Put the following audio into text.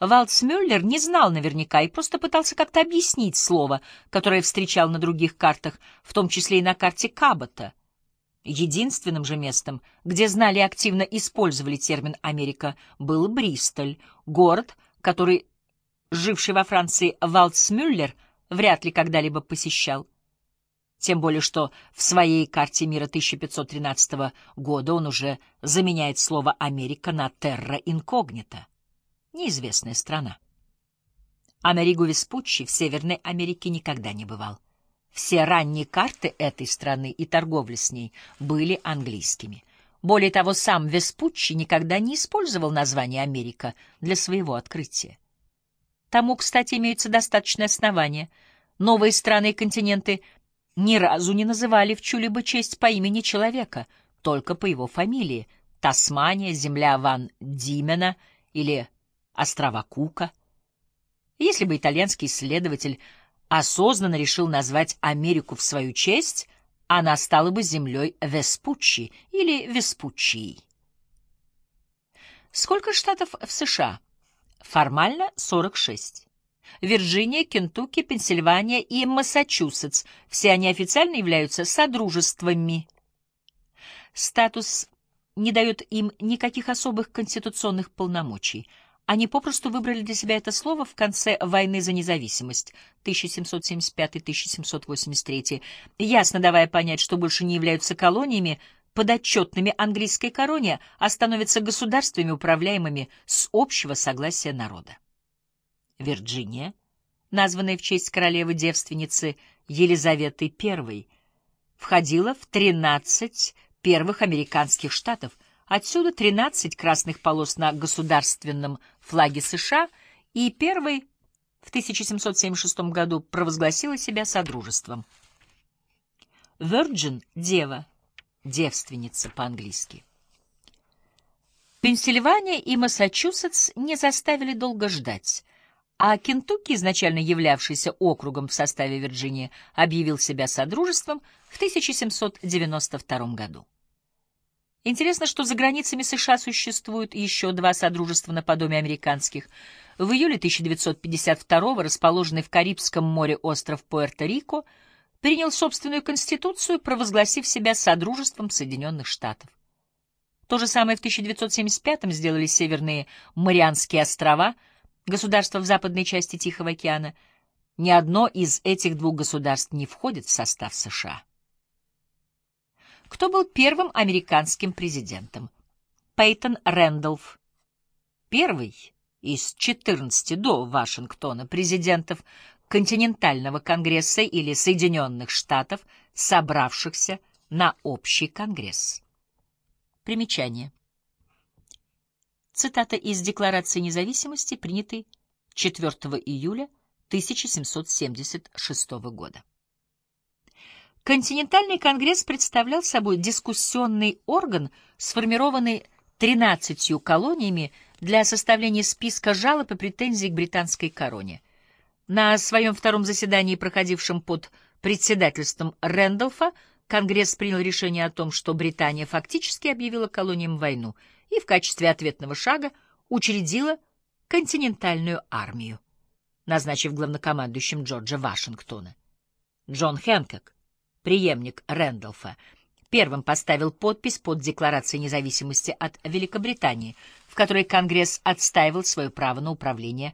Валцмюллер не знал наверняка и просто пытался как-то объяснить слово, которое встречал на других картах, в том числе и на карте Кабота. Единственным же местом, где знали и активно использовали термин «Америка», был Бристоль, город, который живший во Франции Валцмюллер вряд ли когда-либо посещал. Тем более, что в своей карте мира 1513 года он уже заменяет слово «Америка» на «терра инкогнита» — неизвестная страна. Америго Веспуччи в Северной Америке никогда не бывал. Все ранние карты этой страны и торговли с ней были английскими. Более того, сам Веспуччи никогда не использовал название «Америка» для своего открытия. Тому, кстати, имеются достаточные основания. Новые страны и континенты ни разу не называли в чью-либо честь по имени человека, только по его фамилии — Тасмания, земля Ван Димена или острова Кука. Если бы итальянский исследователь осознанно решил назвать Америку в свою честь, она стала бы землей Веспуччи или Веспуччией. Сколько штатов в США? Формально 46. Вирджиния, Кентукки, Пенсильвания и Массачусетс. Все они официально являются содружествами. Статус не дает им никаких особых конституционных полномочий. Они попросту выбрали для себя это слово в конце войны за независимость 1775-1783, ясно давая понять, что больше не являются колониями, подотчетными английской короне, а становятся государствами, управляемыми с общего согласия народа. Вирджиния, названная в честь королевы-девственницы Елизаветы I, входила в 13 первых американских штатов, отсюда 13 красных полос на государственном флаге США и первой в 1776 году провозгласила себя содружеством. Virgin — дева, девственница по-английски. Пенсильвания и Массачусетс не заставили долго ждать, а Кентукки, изначально являвшийся округом в составе Вирджинии, объявил себя содружеством в 1792 году. Интересно, что за границами США существуют еще два содружества наподобие американских. В июле 1952 расположенный в Карибском море остров Пуэрто-Рико — принял собственную конституцию, провозгласив себя Содружеством Соединенных Штатов. То же самое в 1975-м сделали Северные Марианские острова, государства в западной части Тихого океана. Ни одно из этих двух государств не входит в состав США. Кто был первым американским президентом? Пейтон Рэндолф. Первый из 14 до Вашингтона президентов континентального конгресса или Соединенных Штатов, собравшихся на общий конгресс. Примечание. Цитата из Декларации независимости, принятой 4 июля 1776 года. Континентальный конгресс представлял собой дискуссионный орган, сформированный 13 колониями для составления списка жалоб и претензий к британской короне – на своем втором заседании, проходившем под председательством Рэндолфа, Конгресс принял решение о том, что Британия фактически объявила колониям войну и в качестве ответного шага учредила континентальную армию, назначив главнокомандующим Джорджа Вашингтона. Джон Хэнкок, преемник Рэндолфа, первым поставил подпись под Декларацией независимости от Великобритании, в которой Конгресс отстаивал свое право на управление